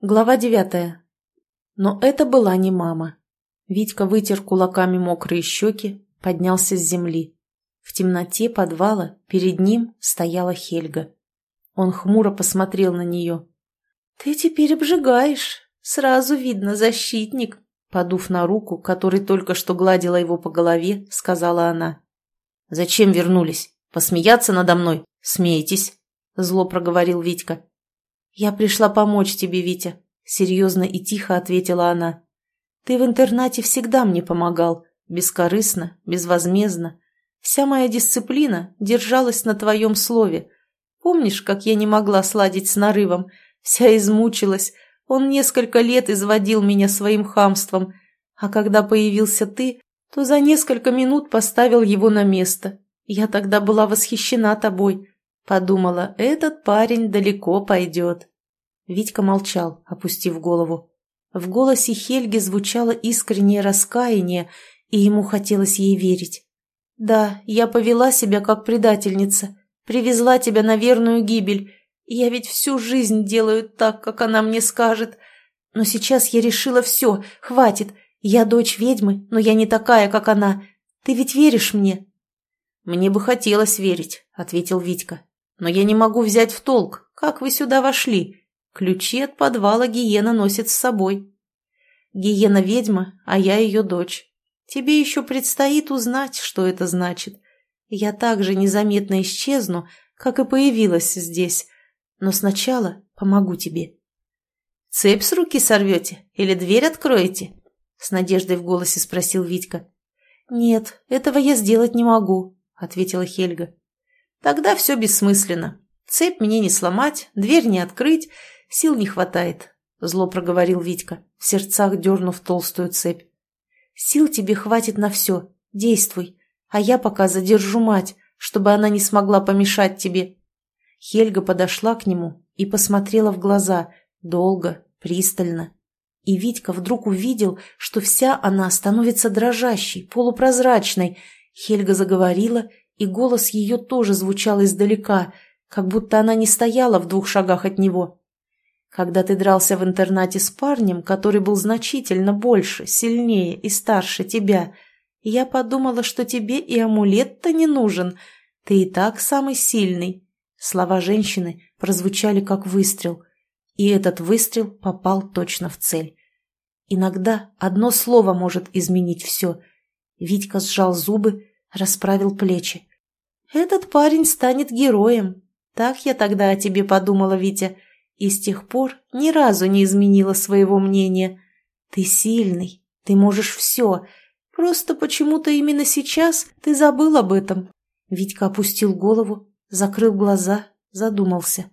Глава девятая. Но это была не мама. Витька вытер кулаками мокрые щеки, поднялся с земли. В темноте подвала перед ним стояла Хельга. Он хмуро посмотрел на нее. «Ты теперь обжигаешь. Сразу видно, защитник», подув на руку, которой только что гладила его по голове, сказала она. «Зачем вернулись? Посмеяться надо мной? Смеетесь?» Зло проговорил Витька. «Я пришла помочь тебе, Витя», — серьезно и тихо ответила она. «Ты в интернате всегда мне помогал, бескорыстно, безвозмездно. Вся моя дисциплина держалась на твоем слове. Помнишь, как я не могла сладить с нарывом? Вся измучилась. Он несколько лет изводил меня своим хамством. А когда появился ты, то за несколько минут поставил его на место. Я тогда была восхищена тобой. Подумала, этот парень далеко пойдет. Витька молчал, опустив голову. В голосе Хельги звучало искреннее раскаяние, и ему хотелось ей верить. «Да, я повела себя как предательница, привезла тебя на верную гибель. Я ведь всю жизнь делаю так, как она мне скажет. Но сейчас я решила все, хватит. Я дочь ведьмы, но я не такая, как она. Ты ведь веришь мне?» «Мне бы хотелось верить», — ответил Витька. Но я не могу взять в толк, как вы сюда вошли. Ключи от подвала Гиена носит с собой. Гиена ведьма, а я ее дочь. Тебе еще предстоит узнать, что это значит. Я также незаметно исчезну, как и появилась здесь. Но сначала помогу тебе. Цепь с руки сорвете или дверь откроете? С надеждой в голосе спросил Витька. Нет, этого я сделать не могу, ответила Хельга. Тогда все бессмысленно. Цепь мне не сломать, дверь не открыть, сил не хватает, — зло проговорил Витька, в сердцах дернув толстую цепь. Сил тебе хватит на все, действуй, а я пока задержу мать, чтобы она не смогла помешать тебе. Хельга подошла к нему и посмотрела в глаза, долго, пристально. И Витька вдруг увидел, что вся она становится дрожащей, полупрозрачной. Хельга заговорила, и голос ее тоже звучал издалека, как будто она не стояла в двух шагах от него. Когда ты дрался в интернате с парнем, который был значительно больше, сильнее и старше тебя, я подумала, что тебе и амулет-то не нужен, ты и так самый сильный. Слова женщины прозвучали как выстрел, и этот выстрел попал точно в цель. Иногда одно слово может изменить все. Витька сжал зубы, расправил плечи. Этот парень станет героем. Так я тогда о тебе подумала, Витя, и с тех пор ни разу не изменила своего мнения. Ты сильный, ты можешь все. Просто почему-то именно сейчас ты забыл об этом. Витька опустил голову, закрыл глаза, задумался.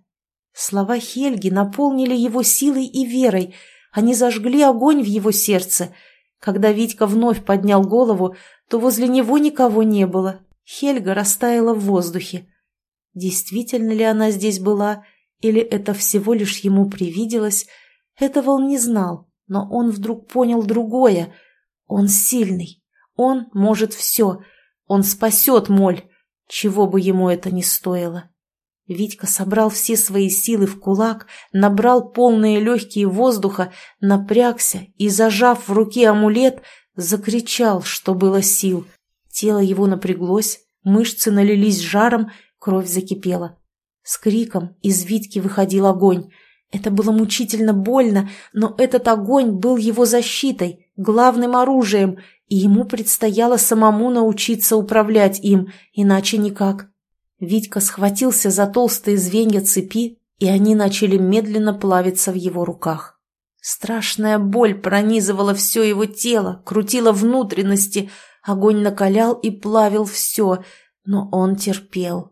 Слова Хельги наполнили его силой и верой. Они зажгли огонь в его сердце. Когда Витька вновь поднял голову, то возле него никого не было, Хельга растаяла в воздухе. Действительно ли она здесь была, или это всего лишь ему привиделось, этого он не знал, но он вдруг понял другое. Он сильный, он может все, он спасет Моль, чего бы ему это ни стоило. Витька собрал все свои силы в кулак, набрал полные легкие воздуха, напрягся и, зажав в руке амулет, закричал, что было сил. Тело его напряглось, мышцы налились жаром, кровь закипела. С криком из Витки выходил огонь. Это было мучительно больно, но этот огонь был его защитой, главным оружием, и ему предстояло самому научиться управлять им, иначе никак. Витька схватился за толстые звенья цепи, и они начали медленно плавиться в его руках. Страшная боль пронизывала все его тело, крутила внутренности, Огонь накалял и плавил все, но он терпел.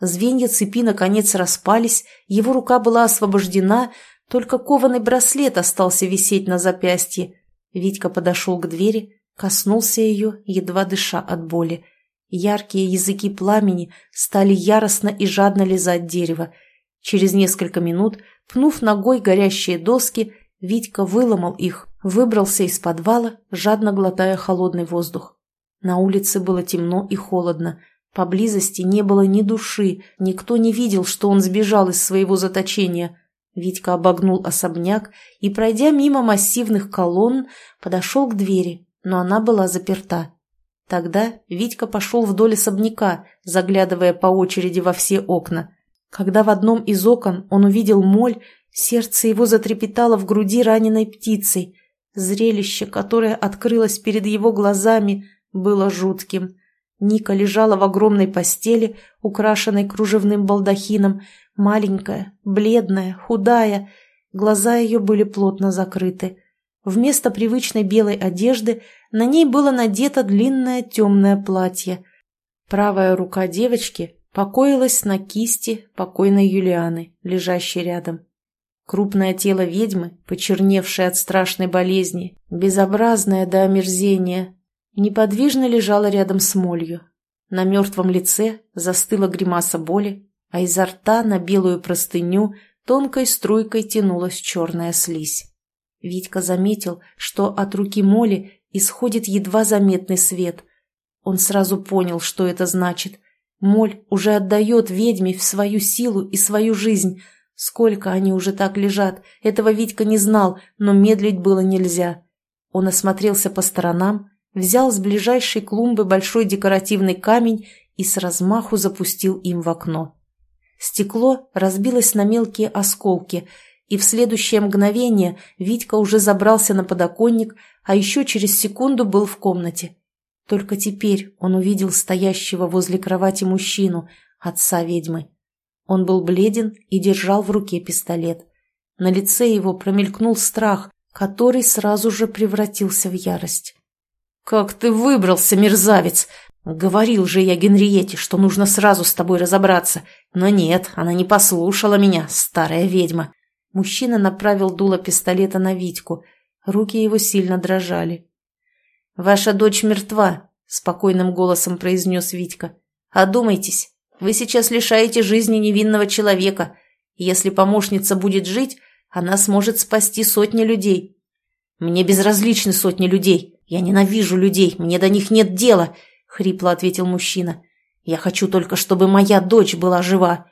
Звенья цепи наконец распались, его рука была освобождена, только кованый браслет остался висеть на запястье. Витька подошел к двери, коснулся ее, едва дыша от боли. Яркие языки пламени стали яростно и жадно лизать дерево. Через несколько минут, пнув ногой горящие доски, Витька выломал их, выбрался из подвала, жадно глотая холодный воздух. На улице было темно и холодно. Поблизости не было ни души, никто не видел, что он сбежал из своего заточения. Витька обогнул особняк и, пройдя мимо массивных колонн, подошел к двери, но она была заперта. Тогда Витька пошел вдоль особняка, заглядывая по очереди во все окна. Когда в одном из окон он увидел моль, сердце его затрепетало в груди раненой птицей. Зрелище, которое открылось перед его глазами, было жутким. Ника лежала в огромной постели, украшенной кружевным балдахином, маленькая, бледная, худая. Глаза ее были плотно закрыты. Вместо привычной белой одежды на ней было надето длинное темное платье. Правая рука девочки покоилась на кисти покойной Юлианы, лежащей рядом. Крупное тело ведьмы, почерневшее от страшной болезни, безобразное до омерзения, неподвижно лежало рядом с молью. На мертвом лице застыла гримаса боли, а изо рта на белую простыню тонкой струйкой тянулась черная слизь. Витька заметил, что от руки Моли исходит едва заметный свет. Он сразу понял, что это значит. Моль уже отдает ведьме в свою силу и свою жизнь. Сколько они уже так лежат, этого Витька не знал, но медлить было нельзя. Он осмотрелся по сторонам, взял с ближайшей клумбы большой декоративный камень и с размаху запустил им в окно. Стекло разбилось на мелкие осколки – и в следующее мгновение Витька уже забрался на подоконник, а еще через секунду был в комнате. Только теперь он увидел стоящего возле кровати мужчину, отца ведьмы. Он был бледен и держал в руке пистолет. На лице его промелькнул страх, который сразу же превратился в ярость. «Как ты выбрался, мерзавец! Говорил же я Генриете, что нужно сразу с тобой разобраться. Но нет, она не послушала меня, старая ведьма. Мужчина направил дуло пистолета на Витьку. Руки его сильно дрожали. «Ваша дочь мертва», — спокойным голосом произнес Витька. «Одумайтесь. Вы сейчас лишаете жизни невинного человека. Если помощница будет жить, она сможет спасти сотни людей». «Мне безразличны сотни людей. Я ненавижу людей. Мне до них нет дела», — хрипло ответил мужчина. «Я хочу только, чтобы моя дочь была жива.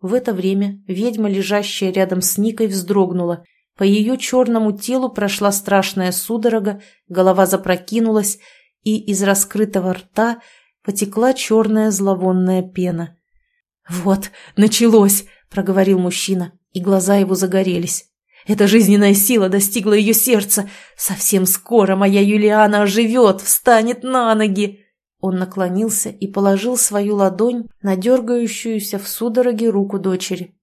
В это время ведьма, лежащая рядом с Никой, вздрогнула. По ее черному телу прошла страшная судорога, голова запрокинулась, и из раскрытого рта потекла черная зловонная пена. «Вот, началось!» — проговорил мужчина, и глаза его загорелись. «Эта жизненная сила достигла ее сердца. Совсем скоро моя Юлиана оживет, встанет на ноги!» Он наклонился и положил свою ладонь на дергающуюся в судороге руку дочери.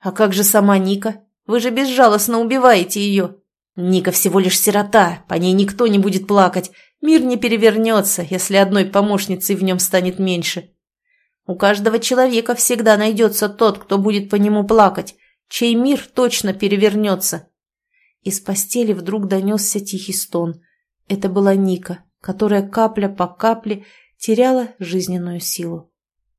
«А как же сама Ника? Вы же безжалостно убиваете ее!» «Ника всего лишь сирота, по ней никто не будет плакать. Мир не перевернется, если одной помощницей в нем станет меньше. У каждого человека всегда найдется тот, кто будет по нему плакать, чей мир точно перевернется». Из постели вдруг донесся тихий стон. Это была Ника, которая капля по капле теряла жизненную силу.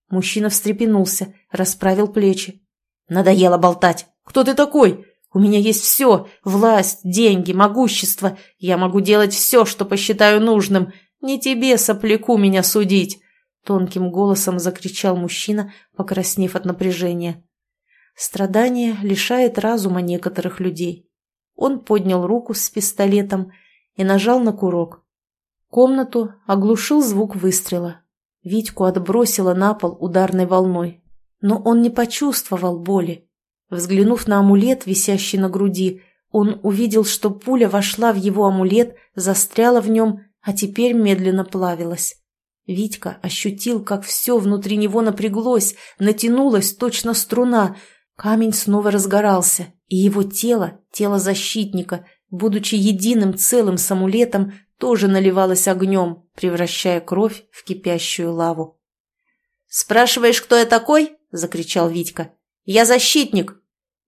Мужчина встрепенулся, расправил плечи. «Надоело болтать! Кто ты такой? У меня есть все – власть, деньги, могущество. Я могу делать все, что посчитаю нужным. Не тебе, сопляку, меня судить!» Тонким голосом закричал мужчина, покраснев от напряжения. Страдание лишает разума некоторых людей. Он поднял руку с пистолетом и нажал на курок. Комнату оглушил звук выстрела. Витьку отбросило на пол ударной волной. Но он не почувствовал боли. Взглянув на амулет, висящий на груди, он увидел, что пуля вошла в его амулет, застряла в нем, а теперь медленно плавилась. Витька ощутил, как все внутри него напряглось, натянулось точно струна. Камень снова разгорался, и его тело, тело защитника, будучи единым целым с амулетом, тоже наливалась огнем, превращая кровь в кипящую лаву. «Спрашиваешь, кто я такой?» – закричал Витька. «Я защитник!»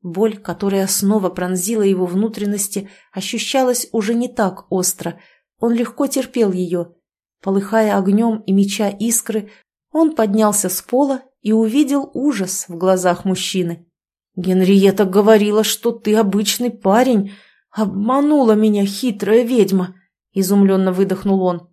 Боль, которая снова пронзила его внутренности, ощущалась уже не так остро. Он легко терпел ее. Полыхая огнем и меча искры, он поднялся с пола и увидел ужас в глазах мужчины. «Генриетта говорила, что ты обычный парень. Обманула меня хитрая ведьма!» – изумленно выдохнул он.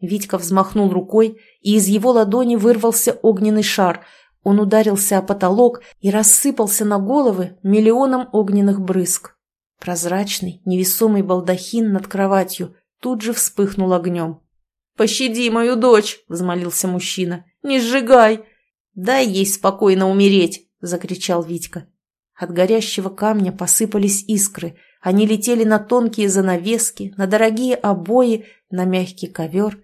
Витька взмахнул рукой, и из его ладони вырвался огненный шар. Он ударился о потолок и рассыпался на головы миллионом огненных брызг. Прозрачный, невесомый балдахин над кроватью тут же вспыхнул огнем. «Пощади мою дочь!» – взмолился мужчина. «Не сжигай!» «Дай ей спокойно умереть!» – закричал Витька. От горящего камня посыпались искры. Они летели на тонкие занавески, на дорогие обои, на мягкий ковер.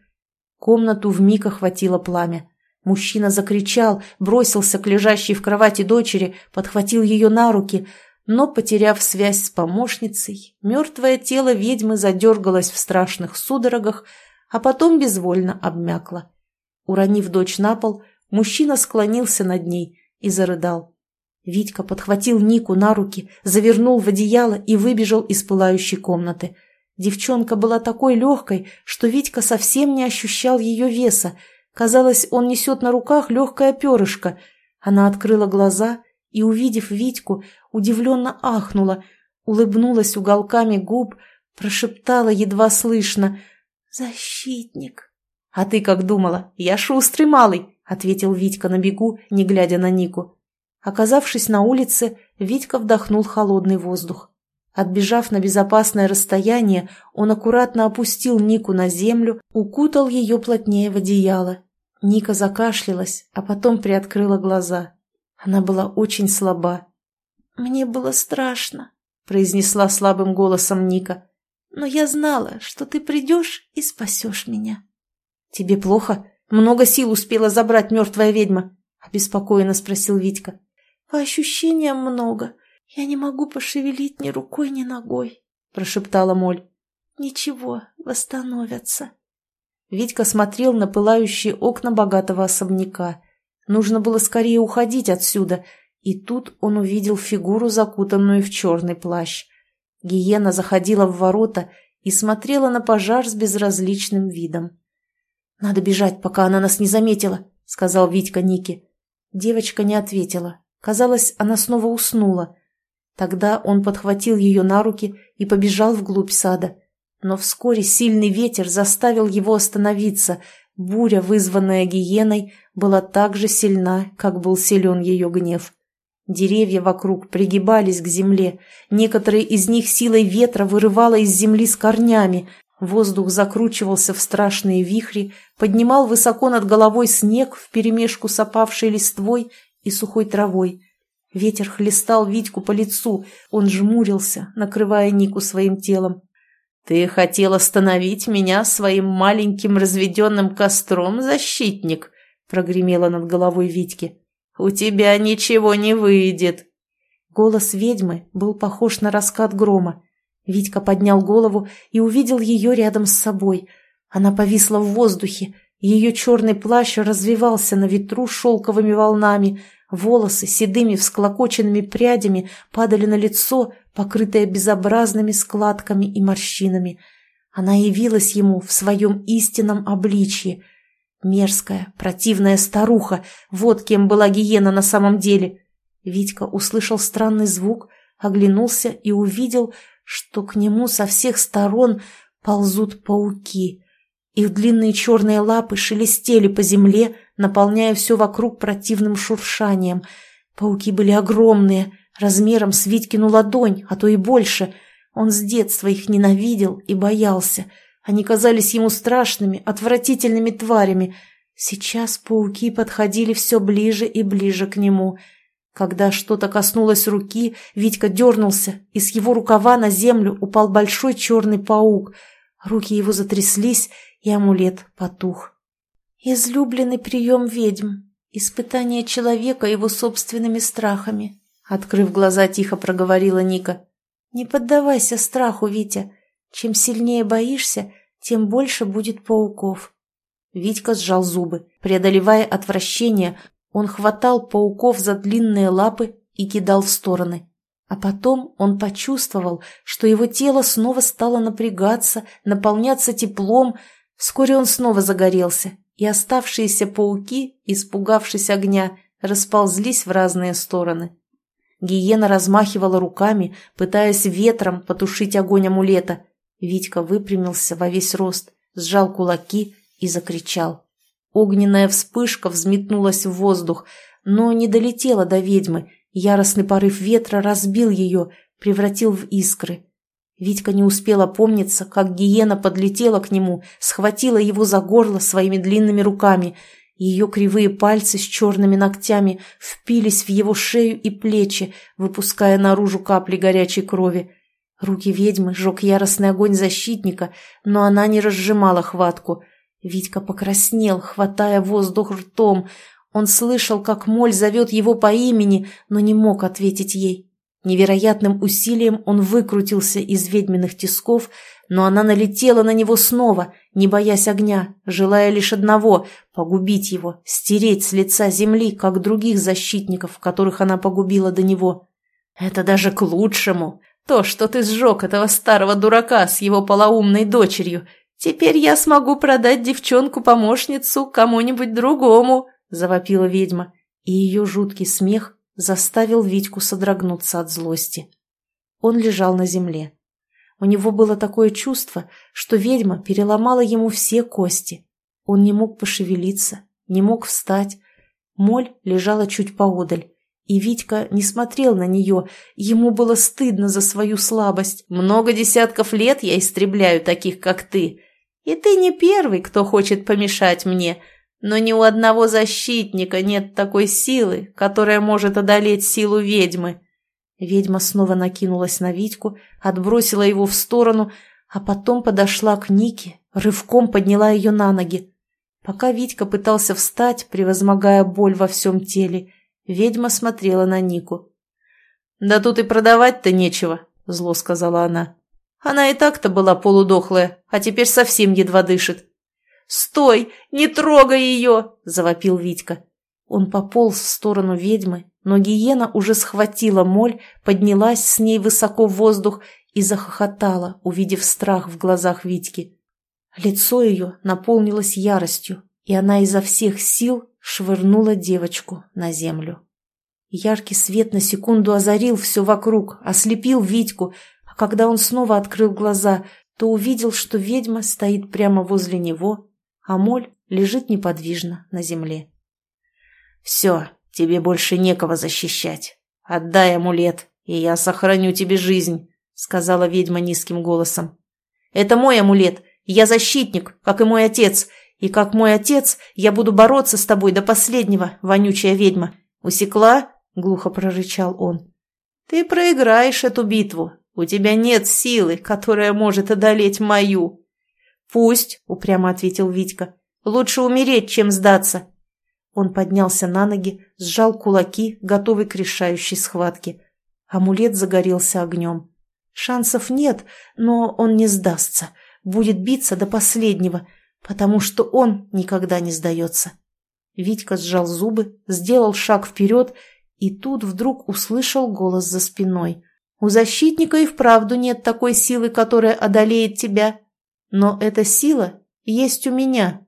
Комнату вмиг охватило пламя. Мужчина закричал, бросился к лежащей в кровати дочери, подхватил ее на руки – но, потеряв связь с помощницей, мертвое тело ведьмы задергалось в страшных судорогах, а потом безвольно обмякло. Уронив дочь на пол, мужчина склонился над ней и зарыдал. Витька подхватил Нику на руки, завернул в одеяло и выбежал из пылающей комнаты. Девчонка была такой легкой, что Витька совсем не ощущал ее веса. Казалось, он несет на руках легкое перышко. Она открыла глаза и, увидев Витьку, удивленно ахнула, улыбнулась уголками губ, прошептала едва слышно «Защитник». «А ты как думала? Я шустрый малый», — ответил Витька на бегу, не глядя на Нику. Оказавшись на улице, Витька вдохнул холодный воздух. Отбежав на безопасное расстояние, он аккуратно опустил Нику на землю, укутал ее плотнее в одеяло. Ника закашлялась, а потом приоткрыла глаза. Она была очень слаба. «Мне было страшно», — произнесла слабым голосом Ника. «Но я знала, что ты придешь и спасешь меня». «Тебе плохо? Много сил успела забрать мертвая ведьма?» — обеспокоенно спросил Витька. «По ощущениям много. Я не могу пошевелить ни рукой, ни ногой», — прошептала Моль. «Ничего, восстановятся». Витька смотрел на пылающие окна богатого особняка. Нужно было скорее уходить отсюда — и тут он увидел фигуру, закутанную в черный плащ. Гиена заходила в ворота и смотрела на пожар с безразличным видом. «Надо бежать, пока она нас не заметила», — сказал Витька Нике. Девочка не ответила. Казалось, она снова уснула. Тогда он подхватил ее на руки и побежал вглубь сада. Но вскоре сильный ветер заставил его остановиться. Буря, вызванная гиеной, была так же сильна, как был силен ее гнев. Деревья вокруг пригибались к земле, некоторые из них силой ветра вырывало из земли с корнями, воздух закручивался в страшные вихри, поднимал высоко над головой снег вперемешку с опавшей листвой и сухой травой. Ветер хлестал Витьку по лицу, он жмурился, накрывая Нику своим телом. «Ты хотел остановить меня своим маленьким разведенным костром, защитник?» — прогремело над головой Витьки. «У тебя ничего не выйдет!» Голос ведьмы был похож на раскат грома. Витька поднял голову и увидел ее рядом с собой. Она повисла в воздухе, ее черный плащ развивался на ветру шелковыми волнами, волосы седыми всклокоченными прядями падали на лицо, покрытое безобразными складками и морщинами. Она явилась ему в своем истинном обличье — Мерзкая, противная старуха, вот кем была гиена на самом деле. Витька услышал странный звук, оглянулся и увидел, что к нему со всех сторон ползут пауки. Их длинные черные лапы шелестели по земле, наполняя все вокруг противным шуршанием. Пауки были огромные, размером с Витькину ладонь, а то и больше. Он с детства их ненавидел и боялся — они казались ему страшными, отвратительными тварями. Сейчас пауки подходили все ближе и ближе к нему. Когда что-то коснулось руки, Витька дернулся, и с его рукава на землю упал большой черный паук. Руки его затряслись, и амулет потух. «Излюбленный прием ведьм. Испытание человека его собственными страхами», — открыв глаза, тихо проговорила Ника. «Не поддавайся страху, Витя. Чем сильнее боишься, тем больше будет пауков. Витька сжал зубы. Преодолевая отвращение, он хватал пауков за длинные лапы и кидал в стороны. А потом он почувствовал, что его тело снова стало напрягаться, наполняться теплом. Вскоре он снова загорелся, и оставшиеся пауки, испугавшись огня, расползлись в разные стороны. Гиена размахивала руками, пытаясь ветром потушить огонь амулета, Витька выпрямился во весь рост, сжал кулаки и закричал. Огненная вспышка взметнулась в воздух, но не долетела до ведьмы. Яростный порыв ветра разбил ее, превратил в искры. Витька не успела помниться, как гиена подлетела к нему, схватила его за горло своими длинными руками. Ее кривые пальцы с черными ногтями впились в его шею и плечи, выпуская наружу капли горячей крови. Руки ведьмы жег яростный огонь защитника, но она не разжимала хватку. Витька покраснел, хватая воздух ртом. Он слышал, как Моль зовет его по имени, но не мог ответить ей. Невероятным усилием он выкрутился из ведьминых тисков, но она налетела на него снова, не боясь огня, желая лишь одного — погубить его, стереть с лица земли, как других защитников, которых она погубила до него. «Это даже к лучшему!» То, что ты сжег этого старого дурака с его полоумной дочерью. Теперь я смогу продать девчонку-помощницу кому-нибудь другому», — завопила ведьма, и ее жуткий смех заставил Витьку содрогнуться от злости. Он лежал на земле. У него было такое чувство, что ведьма переломала ему все кости. Он не мог пошевелиться, не мог встать. Моль лежала чуть поодаль, и Витька не смотрел на нее, ему было стыдно за свою слабость. «Много десятков лет я истребляю таких, как ты. И ты не первый, кто хочет помешать мне. Но ни у одного защитника нет такой силы, которая может одолеть силу ведьмы». Ведьма снова накинулась на Витьку, отбросила его в сторону, а потом подошла к Нике, рывком подняла ее на ноги. Пока Витька пытался встать, превозмогая боль во всем теле, Ведьма смотрела на Нику. «Да тут и продавать-то нечего», — зло сказала она. «Она и так-то была полудохлая, а теперь совсем едва дышит». «Стой! Не трогай ее!» — завопил Витька. Он пополз в сторону ведьмы, но гиена уже схватила моль, поднялась с ней высоко в воздух и захохотала, увидев страх в глазах Витьки. Лицо ее наполнилось яростью, и она изо всех сил швырнула девочку на землю. Яркий свет на секунду озарил все вокруг, ослепил Витьку, а когда он снова открыл глаза, то увидел, что ведьма стоит прямо возле него, а моль лежит неподвижно на земле. «Все, тебе больше некого защищать. Отдай амулет, и я сохраню тебе жизнь», — сказала ведьма низким голосом. «Это мой амулет. Я защитник, как и мой отец, и как мой отец, я буду бороться с тобой до последнего, вонючая ведьма. Усекла?» — глухо прорычал он. «Ты проиграешь эту битву. У тебя нет силы, которая может одолеть мою». «Пусть», — упрямо ответил Витька. «Лучше умереть, чем сдаться». Он поднялся на ноги, сжал кулаки, готовый к решающей схватке. Амулет загорелся огнем. Шансов нет, но он не сдастся. Будет биться до последнего, потому что он никогда не сдается. Витька сжал зубы, сделал шаг вперед и тут вдруг услышал голос за спиной. «У защитника и вправду нет такой силы, которая одолеет тебя. Но эта сила есть у меня».